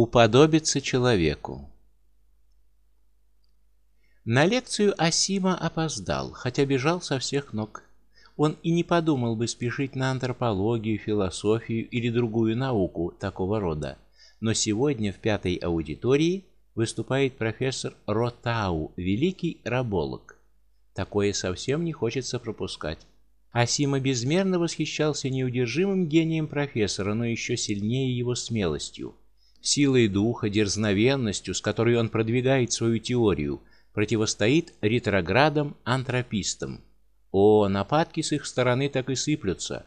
Уподобиться человеку. На лекцию Асима опоздал, хотя бежал со всех ног. Он и не подумал бы спешить на антропологию, философию или другую науку такого рода. Но сегодня в пятой аудитории выступает профессор Ротау, великий раболог. Такое совсем не хочется пропускать. Асима безмерно восхищался неудержимым гением профессора, но еще сильнее его смелостью. Силой духа, дерзновенностью, с которой он продвигает свою теорию, противостоит ретроградам-антропистам. О, нападки с их стороны так и сыплются.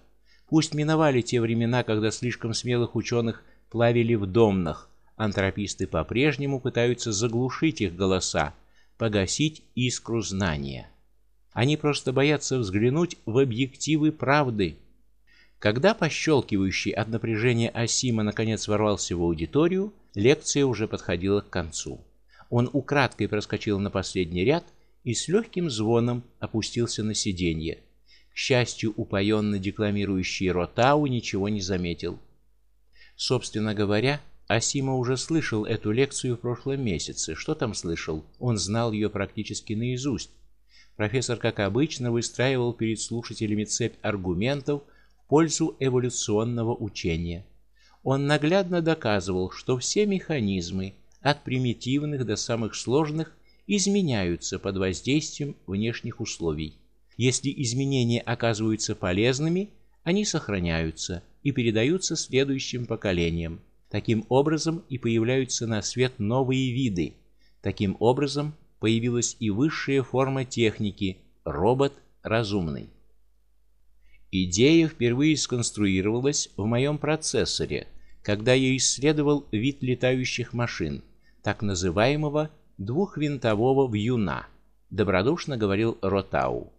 Пусть миновали те времена, когда слишком смелых ученых плавили в домнах. Антрописты по-прежнему пытаются заглушить их голоса, погасить искру знания. Они просто боятся взглянуть в объективы правды. Когда пощелкивающий от напряжения Асима наконец ворвался в аудиторию, лекция уже подходила к концу. Он украдкой проскочил на последний ряд и с легким звоном опустился на сиденье. К счастью, упоенно декламирующий Ротау ничего не заметил. Собственно говоря, Асима уже слышал эту лекцию в прошлом месяце. Что там слышал? Он знал ее практически наизусть. Профессор, как обычно, выстраивал перед слушателями цепь аргументов пользу эволюционного учения. Он наглядно доказывал, что все механизмы, от примитивных до самых сложных, изменяются под воздействием внешних условий. Если изменения оказываются полезными, они сохраняются и передаются следующим поколениям. Таким образом и появляются на свет новые виды. Таким образом появилась и высшая форма техники робот разумный. Идея впервые сконструировалась в моем процессоре, когда я исследовал вид летающих машин, так называемого двухвинтового вьюна, добродушно говорил Ротау.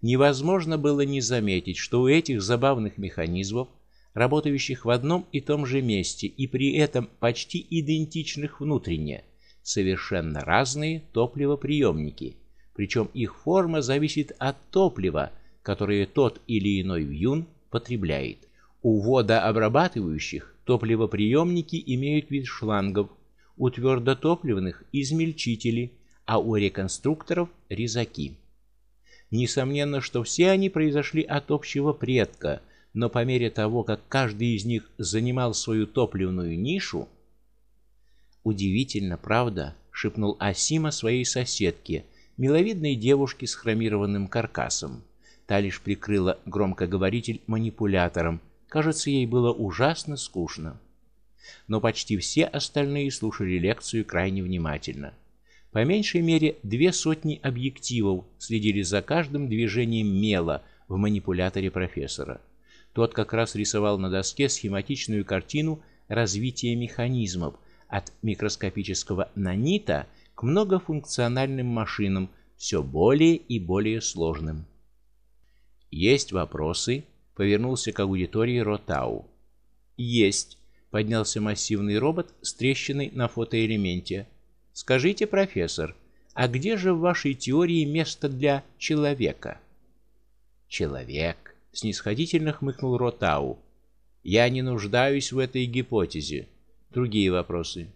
Невозможно было не заметить, что у этих забавных механизмов, работающих в одном и том же месте и при этом почти идентичных внутренне, совершенно разные топливоприемники, причем их форма зависит от топлива, которое тот или иной вьюн потребляет. У водообрабатывающих топливоприемники имеют вид шлангов, у твердотопливных измельчители, а у реконструкторов резаки. Несомненно, что все они произошли от общего предка, но по мере того, как каждый из них занимал свою топливную нишу, Удивительно, правда, шепнул Асима своей соседке, миловидной девушке с хромированным каркасом. Та лишь прикрыла громкоговоритель манипулятором. Кажется, ей было ужасно скучно. Но почти все остальные слушали лекцию крайне внимательно. По меньшей мере две сотни объективов следили за каждым движением мела в манипуляторе профессора. Тот как раз рисовал на доске схематичную картину развития механизмов, от микроскопического нанита к многофункциональным машинам, все более и более сложным. Есть вопросы? повернулся к аудитории Ротау. Есть, поднялся массивный робот с на фотоэлементе. Скажите, профессор, а где же в вашей теории место для человека? Человек, снисходительно хмыкнул Ротау. Я не нуждаюсь в этой гипотезе. Другие вопросы.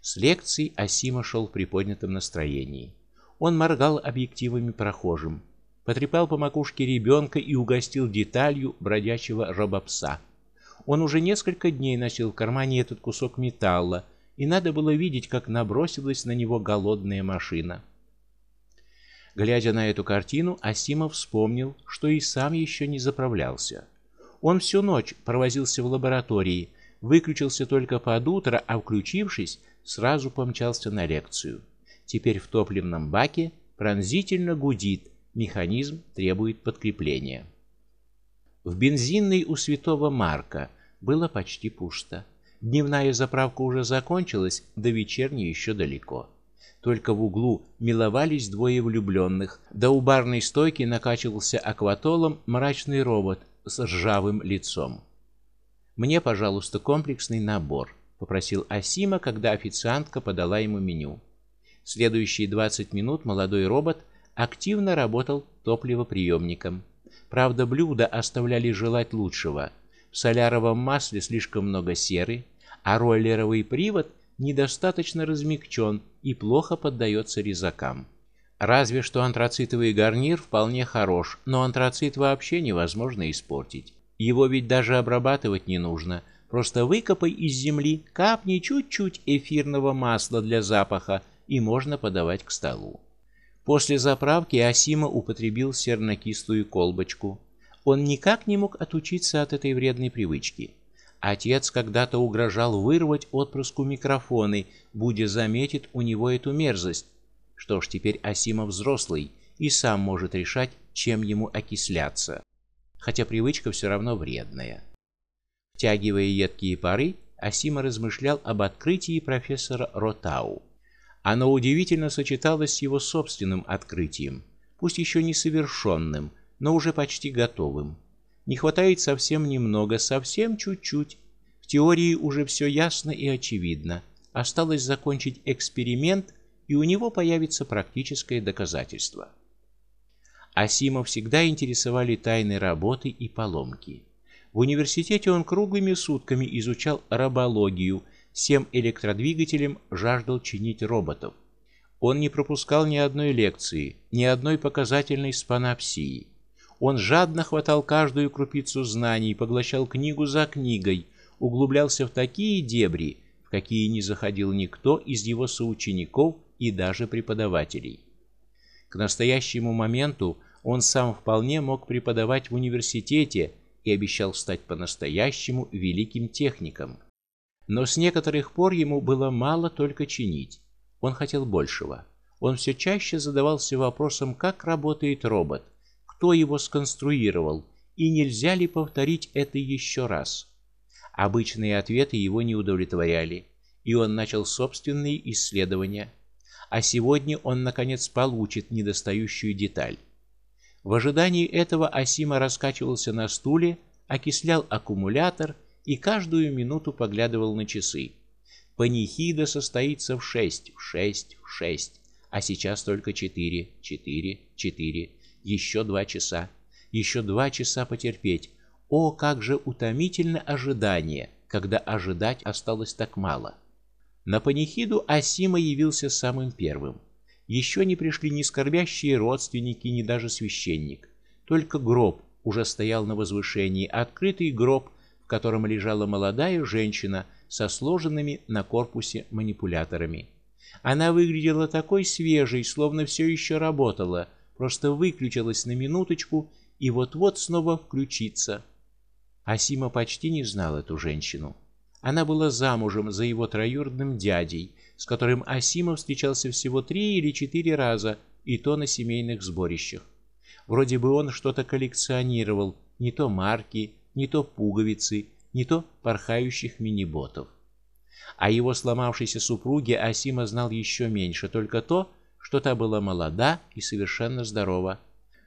С лекций Асима шел в приподнятом настроении. Он моргал объективами прохожим, потрепал по макушке ребенка и угостил деталью бродячего робопса. Он уже несколько дней носил в кармане этот кусок металла, и надо было видеть, как набросилась на него голодная машина. Глядя на эту картину, Асимов вспомнил, что и сам еще не заправлялся. Он всю ночь провозился в лаборатории, выключился только под утро, а включившись, сразу помчался на лекцию. Теперь в топливном баке пронзительно гудит, механизм требует подкрепления. В бензинной у Святого Марка было почти пусто. Дневная заправка уже закончилась, до вечерней еще далеко. Только в углу миловались двое влюбленных, да у барной стойки накачивался акватолом мрачный робот с ржавым лицом. Мне, пожалуйста, комплексный набор, попросил Асима, когда официантка подала ему меню. Следующие 20 минут молодой робот активно работал топливоприемником. Правда, блюда оставляли желать лучшего. В соляровом масле слишком много серы, а роллеровый привод недостаточно размягчен и плохо поддается резакам. Разве что антрацитовый гарнир вполне хорош, но антрацит вообще невозможно испортить. Его ведь даже обрабатывать не нужно. Просто выкопай из земли, капни чуть-чуть эфирного масла для запаха, и можно подавать к столу. После заправки Асима употребил сернокислую колбочку. Он никак не мог отучиться от этой вредной привычки. Отец когда-то угрожал вырвать отпрыску микрофоны, будь заметит у него эту мерзость. Что ж, теперь Асима взрослый и сам может решать, чем ему окисляться хотя привычка все равно вредная. Втягивая едкие пары, Асима размышлял об открытии профессора Ротау. Оно удивительно сочеталось с его собственным открытием, пусть еще не совершенным, но уже почти готовым. Не хватает совсем немного, совсем чуть-чуть. В теории уже все ясно и очевидно. Осталось закончить эксперимент, и у него появится практическое доказательство. Асима всегда интересовали тайны работы и поломки. В университете он круглыми сутками изучал робологию, всем электродвигателем жаждал чинить роботов. Он не пропускал ни одной лекции, ни одной показательной спанопсии. Он жадно хватал каждую крупицу знаний, поглощал книгу за книгой, углублялся в такие дебри, в какие не заходил никто из его соучеников и даже преподавателей. К настоящему моменту он сам вполне мог преподавать в университете и обещал стать по-настоящему великим техником. Но с некоторых пор ему было мало только чинить. Он хотел большего. Он все чаще задавался вопросом, как работает робот, кто его сконструировал и нельзя ли повторить это еще раз. Обычные ответы его не удовлетворяли, и он начал собственные исследования а сегодня он наконец получит недостающую деталь. В ожидании этого Асима раскачивался на стуле, окислял аккумулятор и каждую минуту поглядывал на часы. Панихида состоится в шесть, в шесть, в шесть, а сейчас только четыре, четыре, четыре. Еще два часа, еще два часа потерпеть. О, как же утомительно ожидание, когда ожидать осталось так мало. На панихиду Асима явился самым первым. Еще не пришли ни скорбящие родственники, ни даже священник. Только гроб уже стоял на возвышении, открытый гроб, котором лежала молодая женщина со сложенными на корпусе манипуляторами. Она выглядела такой свежей, словно все еще работала, просто выключилась на минуточку и вот-вот снова включится. Асима почти не знал эту женщину. Она была замужем за его троюродным дядей, с которым Асимов встречался всего три или четыре раза, и то на семейных сборищах. Вроде бы он что-то коллекционировал, не то марки, не то пуговицы, не то порхающих мини-ботов. О его сломавшейся супруге Асима знал еще меньше, только то, что та была молода и совершенно здорова.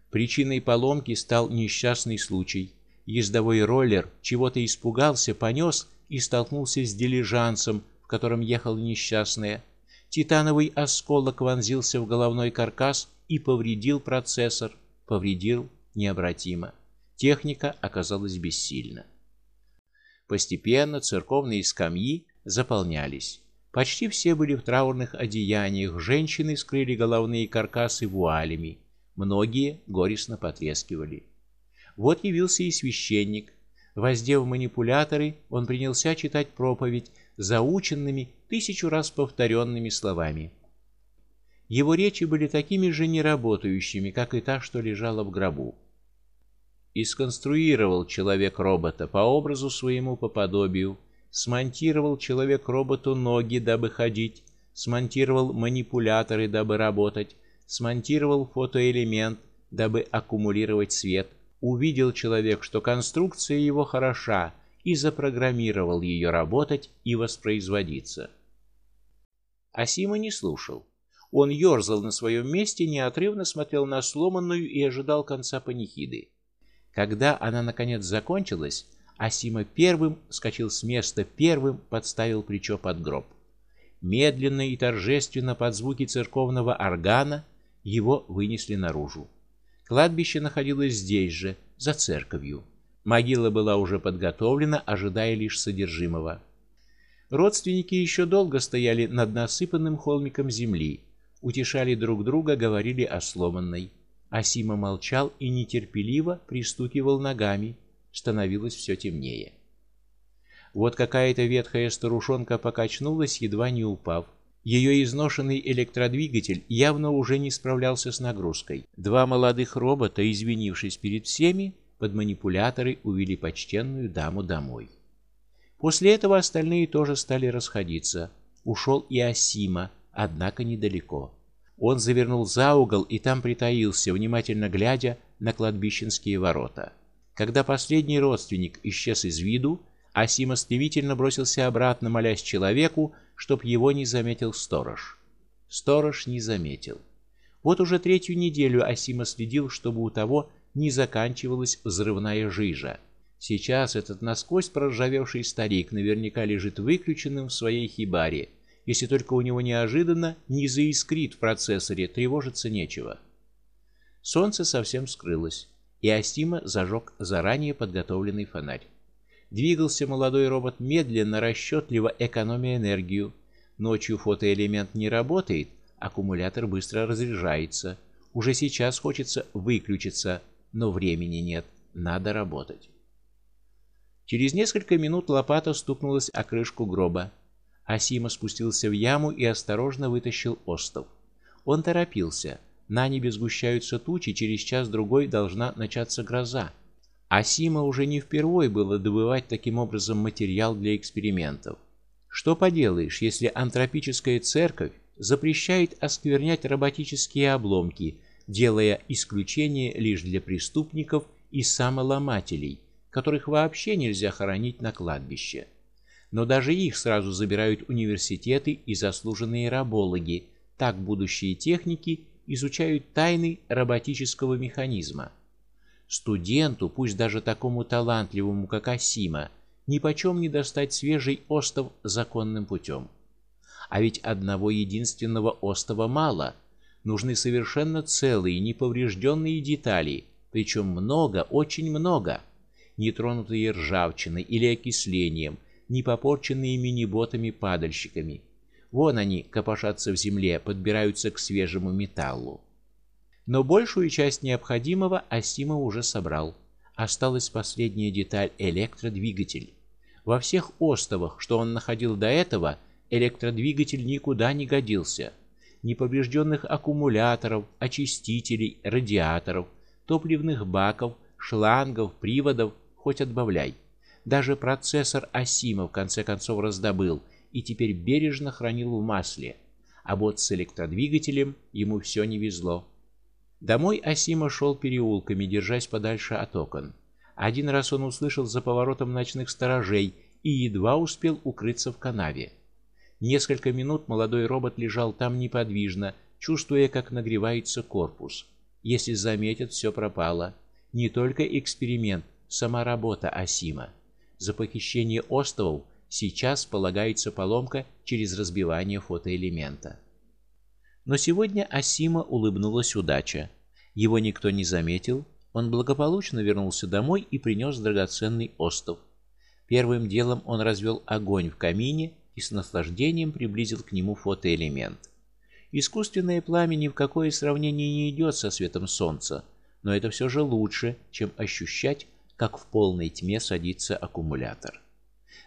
Причиной поломки стал несчастный случай. Ездовой роллер чего-то испугался, понес и столкнулся с дилижансом, в котором ехал несчастная. Титановый осколок вонзился в головной каркас и повредил процессор, повредил необратимо. Техника оказалась бессильна. Постепенно церковные скамьи заполнялись. Почти все были в траурных одеяниях, женщины скрыли головные каркасы вуалями, многие горестно потрескивали. Вот явился и священник, Воздев манипуляторы, он принялся читать проповедь заученными, тысячу раз повторенными словами. Его речи были такими же неработающими, как и та, что лежала в гробу. И сконструировал человек робота по образу своему по подобию, смонтировал человек роботу ноги, дабы ходить, смонтировал манипуляторы, дабы работать, смонтировал фотоэлемент, дабы аккумулировать свет увидел человек, что конструкция его хороша, и запрограммировал ее работать и воспроизводиться. Асима не слушал. Он ерзал на своем месте, неотрывно смотрел на сломанную и ожидал конца панихиды. Когда она наконец закончилась, Асима первым скочил с места, первым подставил плечо под гроб. Медленно и торжественно под звуки церковного органа его вынесли наружу. Кладбище находилось здесь же, за церковью. Могила была уже подготовлена, ожидая лишь содержимого. Родственники еще долго стояли над насыпанным холмиком земли, утешали друг друга, говорили о сломанной. Асима молчал и нетерпеливо пристукивал ногами. Становилось все темнее. Вот какая-то ветхая старушонка покачнулась, едва не упав. Ее изношенный электродвигатель явно уже не справлялся с нагрузкой. Два молодых робота, извинившись перед всеми, под манипуляторы увели почтенную даму домой. После этого остальные тоже стали расходиться. Ушел и Асима, однако недалеко. Он завернул за угол и там притаился, внимательно глядя на кладбищенские ворота. Когда последний родственник исчез из виду, Асима стремительно бросился обратно, молясь человеку, чтоб его не заметил сторож. Сторож не заметил. Вот уже третью неделю Асима следил, чтобы у того не заканчивалась взрывная жижа. Сейчас этот насквозь проржавевший старик наверняка лежит выключенным в своей хибаре. Если только у него неожиданно не заискрит в процессоре, тревожиться нечего. Солнце совсем скрылось, и Асима зажег заранее подготовленный фонарь. Двигался молодой робот медленно, расчетливо, экономя энергию. Ночью фотоэлемент не работает, аккумулятор быстро разряжается. Уже сейчас хочется выключиться, но времени нет, надо работать. Через несколько минут лопата стукнулась о крышку гроба. Асима спустился в яму и осторожно вытащил остов. Он торопился. На небе сгущаются тучи, через час-другой должна начаться гроза. Асима уже не впервой было добывать таким образом материал для экспериментов. Что поделаешь, если антропическая церковь запрещает осквернять роботические обломки, делая исключение лишь для преступников и самоломателей, которых вообще нельзя хоронить на кладбище. Но даже их сразу забирают университеты и заслуженные рабологи. Так будущие техники изучают тайны роботического механизма. Студенту, пусть даже такому талантливому, как Асима, ни почем не достать свежий остов законным путем. А ведь одного единственного остова мало. Нужны совершенно целые, неповрежденные детали, причем много, очень много, не тронутые ржавчиной или окислением, не попорченные мини-ботами-падальщиками. Вон они копошатся в земле, подбираются к свежему металлу. Но большую часть необходимого Асима уже собрал. Осталась последняя деталь электродвигатель. Во всех остовах, что он находил до этого, электродвигатель никуда не годился. Ни поврежденных аккумуляторов, очистителей, радиаторов, топливных баков, шлангов, приводов хоть отбавляй. Даже процессор Асима в конце концов раздобыл и теперь бережно хранил в масле. А вот с электродвигателем ему все не везло. Домой Асима шел переулками, держась подальше от окон. Один раз он услышал за поворотом ночных сторожей и едва успел укрыться в канаве. Несколько минут молодой робот лежал там неподвижно, чувствуя, как нагревается корпус. Если заметят, все пропало. Не только эксперимент, сама работа Асима. За похищение островов сейчас полагается поломка через разбивание фотоэлемента. Но сегодня Асима улыбнулась удача. Его никто не заметил, он благополучно вернулся домой и принес драгоценный остов. Первым делом он развел огонь в камине и с наслаждением приблизил к нему фотоэлемент. Искусственное пламя ни в какое сравнение не идет со светом солнца, но это все же лучше, чем ощущать, как в полной тьме садится аккумулятор.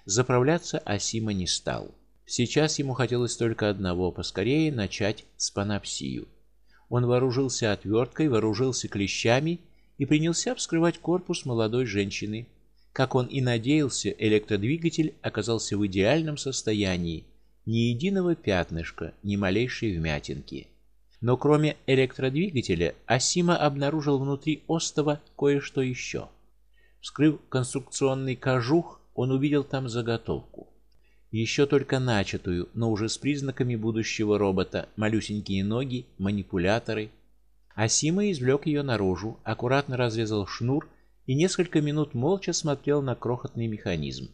Заправляться Асима не стал. Сейчас ему хотелось только одного поскорее начать спанапсию. Он вооружился отверткой, вооружился клещами и принялся вскрывать корпус молодой женщины. Как он и надеялся, электродвигатель оказался в идеальном состоянии, ни единого пятнышка, ни малейшей вмятинки. Но кроме электродвигателя, Асима обнаружил внутри остова кое-что еще. Вскрыв конструкционный кожух, он увидел там заготовку еще только начатую, но уже с признаками будущего робота: малюсенькие ноги, манипуляторы. Асима извлек ее наружу, аккуратно разрезал шнур и несколько минут молча смотрел на крохотный механизм.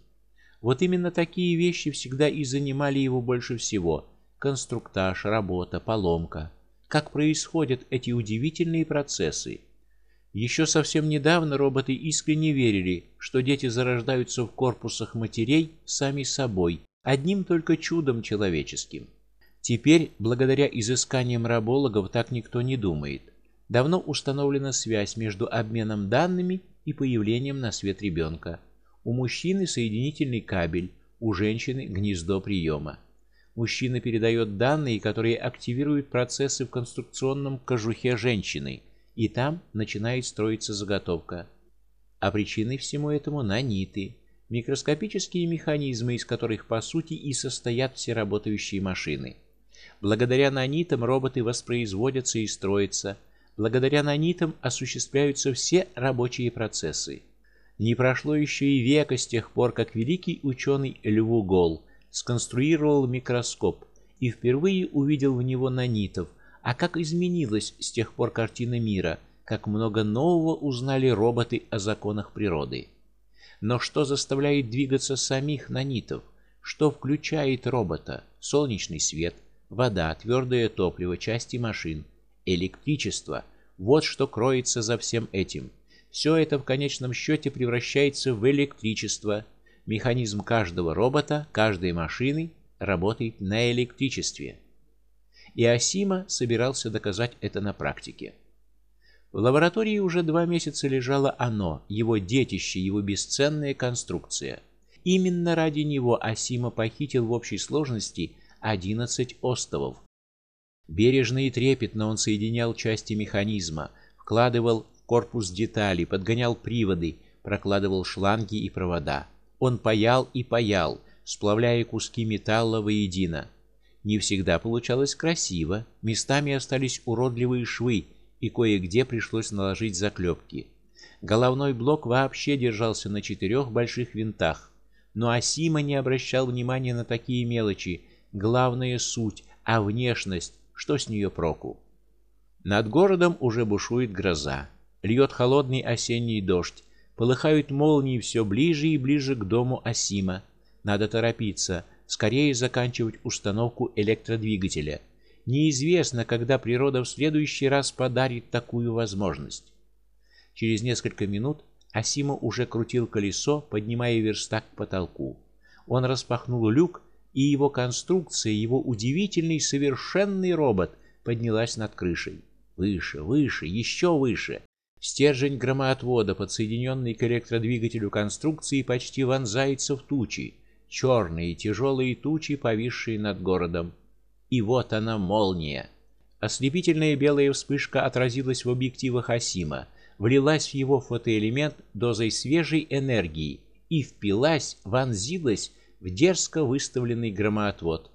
Вот именно такие вещи всегда и занимали его больше всего: конструктаж, работа, поломка. Как происходят эти удивительные процессы? Еще совсем недавно роботы искренне верили, что дети зарождаются в корпусах матерей сами собой одним только чудом человеческим. Теперь, благодаря изысканиям рабологов, так никто не думает. Давно установлена связь между обменом данными и появлением на свет ребенка. У мужчины соединительный кабель, у женщины гнездо приема. Мужчина передает данные, которые активируют процессы в конструкционном кожухе женщины, и там начинает строиться заготовка. А причиной всему этому наниты, микроскопические механизмы, из которых по сути и состоят все работающие машины. Благодаря нанитам роботы воспроизводятся и строятся. Благодаря нанитам осуществляются все рабочие процессы. Не прошло еще и века с тех пор, как великий ученый Льву Гол сконструировал микроскоп и впервые увидел в него нанитов. А как изменилась с тех пор картина мира, как много нового узнали роботы о законах природы. Но что заставляет двигаться самих нанитов? Что включает робота? Солнечный свет, вода, твердое топливо, части машин, электричество. Вот что кроется за всем этим. Все это в конечном счете превращается в электричество. Механизм каждого робота, каждой машины работает на электричестве. И Асима собирался доказать это на практике. В лаборатории уже два месяца лежало оно, его детище, его бесценная конструкция. Именно ради него Асима похитил в общей сложности 11 остовов. Бережно и трепетно он соединял части механизма, вкладывал в корпус детали, подгонял приводы, прокладывал шланги и провода. Он паял и паял, сплавляя куски металла воедино. Не всегда получалось красиво, местами остались уродливые швы, и кое-где пришлось наложить заклепки. Головной блок вообще держался на четырех больших винтах, но Асима не обращал внимания на такие мелочи, главная суть, а внешность, что с нее проку? Над городом уже бушует гроза. Льет холодный осенний дождь, полыхают молнии все ближе и ближе к дому Асима. Надо торопиться, скорее заканчивать установку электродвигателя. Неизвестно, когда природа в следующий раз подарит такую возможность. Через несколько минут Асима уже крутил колесо, поднимая верстак к потолку. Он распахнул люк и его конструкция, его удивительный совершенный робот поднялась над крышей. Выше, выше, еще выше. Стержень громоотвода, подсоединенный к электродвигателю конструкции, почти вонзается в тучи, черные тяжелые тучи, повисшие над городом. И вот она молния. Ослепительная белая вспышка отразилась в объективах Асима, влилась в его фотоэлемент дозой свежей энергии и впилась, вонзилась в дерзко выставленный громоотвод.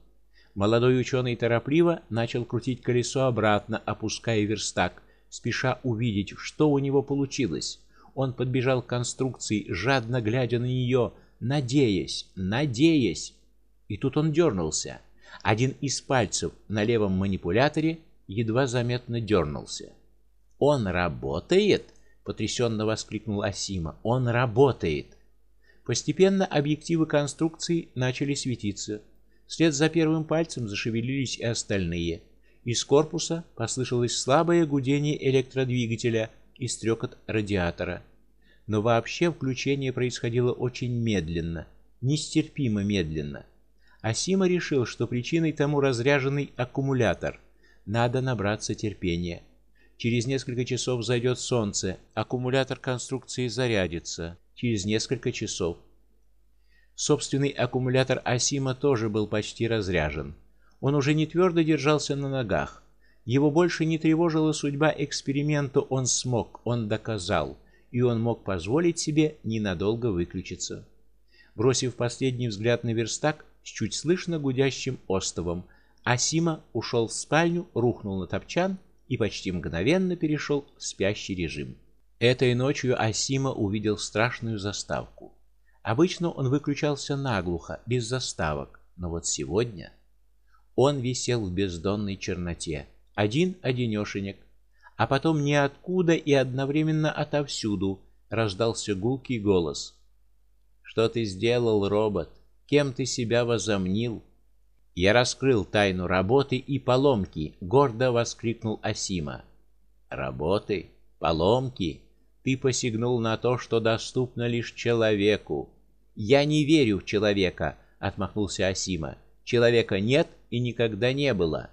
Молодой ученый торопливо начал крутить колесо обратно, опуская верстак, спеша увидеть, что у него получилось. Он подбежал к конструкции, жадно глядя на нее, надеясь, надеясь. И тут он дернулся. Один из пальцев на левом манипуляторе едва заметно дернулся. Он работает, потрясенно воскликнул Асима. Он работает. Постепенно объективы конструкции начали светиться. Вслед за первым пальцем зашевелились и остальные. Из корпуса послышалось слабое гудение электродвигателя и стрекот радиатора. Но вообще включение происходило очень медленно, нестерпимо медленно. Асима решил, что причиной тому разряженный аккумулятор. Надо набраться терпения. Через несколько часов зайдет солнце, аккумулятор конструкции зарядится через несколько часов. Собственный аккумулятор Асима тоже был почти разряжен. Он уже не твердо держался на ногах. Его больше не тревожила судьба эксперимента, он смог, он доказал, и он мог позволить себе ненадолго выключиться. Бросив последний взгляд на верстак с чуть слышно гудящим остовом, Асима ушел в спальню, рухнул на топчан и почти мгновенно перешел в спящий режим. Этой ночью Асима увидел страшную заставку. Обычно он выключался наглухо, без заставок, но вот сегодня он висел в бездонной черноте, один одинешенек, а потом ниоткуда и одновременно отовсюду раздался гулкий голос. Что ты сделал, робот? Кем ты себя возомнил? Я раскрыл тайну работы и поломки, гордо воскликнул Асима. Работы, поломки, ты посягнул на то, что доступно лишь человеку. Я не верю в человека, отмахнулся Асима. Человека нет и никогда не было.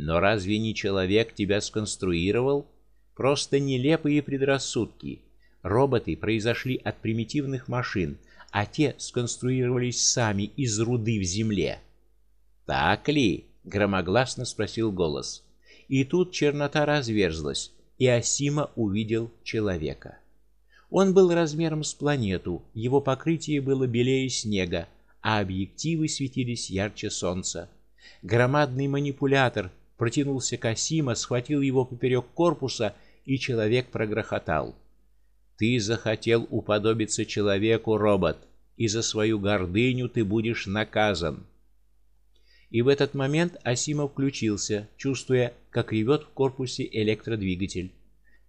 Но разве не человек тебя сконструировал? Просто нелепые предрассудки. Роботы произошли от примитивных машин, а те сконструировались сами из руды в земле. Так ли? громогласно спросил голос. И тут чернота разверзлась, и Асима увидел человека. Он был размером с планету, его покрытие было белее снега, а объективы светились ярче солнца. Громадный манипулятор протянулся к Асима, схватил его поперек корпуса, и человек прогрохотал: "Ты захотел уподобиться человеку, робот, и за свою гордыню ты будешь наказан". И в этот момент Асима включился, чувствуя, как ревет в корпусе электродвигатель.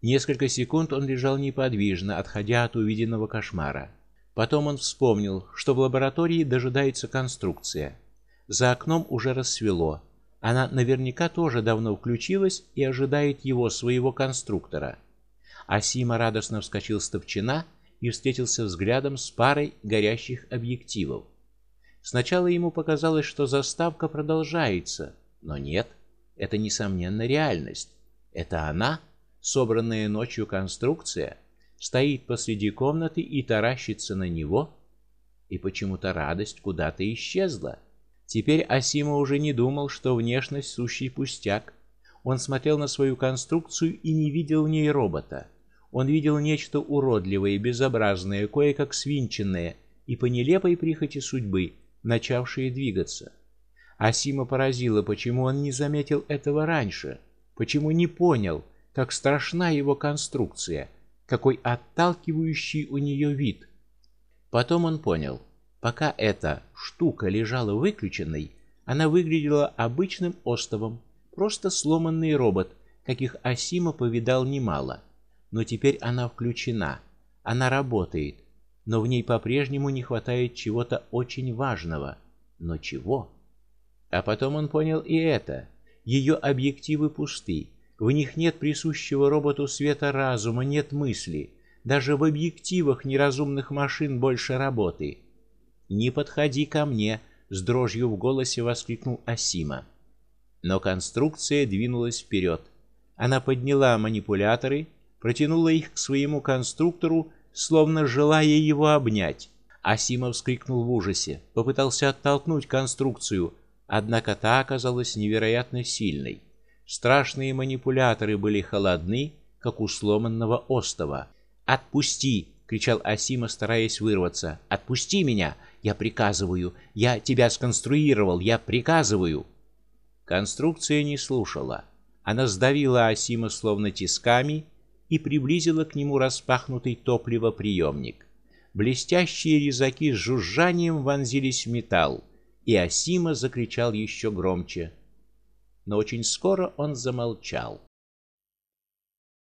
Несколько секунд он лежал неподвижно, отходя от увиденного кошмара. Потом он вспомнил, что в лаборатории дожидается конструкция. За окном уже рассвело. Она наверняка тоже давно включилась и ожидает его, своего конструктора. Асима радостно вскочил с топчина и встретился взглядом с парой горящих объективов. Сначала ему показалось, что заставка продолжается, но нет, это несомненно реальность. Это она собранная ночью конструкция стоит посреди комнаты и таращится на него, и почему-то радость куда-то исчезла. Теперь Асима уже не думал, что внешность сущий пустяк. Он смотрел на свою конструкцию и не видел в ней робота. Он видел нечто уродливое, безобразное, кое-как свинченное и по нелепой прихоти судьбы, начавшее двигаться. Асима поразило, почему он не заметил этого раньше, почему не понял, как страшна его конструкция, какой отталкивающий у нее вид. Потом он понял, пока эта штука лежала выключенной, она выглядела обычным остовом, просто сломанный робот, каких Асима повидал немало. Но теперь она включена, она работает, но в ней по-прежнему не хватает чего-то очень важного. Но чего? А потом он понял и это. Ее объективы пусты, в них нет присущего роботу света разума, нет мысли. Даже в объективах неразумных машин больше работы. Не подходи ко мне, с дрожью в голосе воскликнул Асима. Но конструкция двинулась вперед. Она подняла манипуляторы, протянула их к своему конструктору, словно желая его обнять. Асима вскрикнул в ужасе, попытался оттолкнуть конструкцию, однако та оказалась невероятно сильной. Страшные манипуляторы были холодны, как у сломанного остова. "Отпусти!" Кричал Асима, стараясь вырваться. "Отпусти меня, я приказываю. Я тебя сконструировал, я приказываю". Конструкция не слушала. Она сдавила Асима словно тисками и приблизила к нему распахнутый топливоприемник. Блестящие резаки с жужжанием вонзились в металл, и Асима закричал еще громче но очень скоро он замолчал.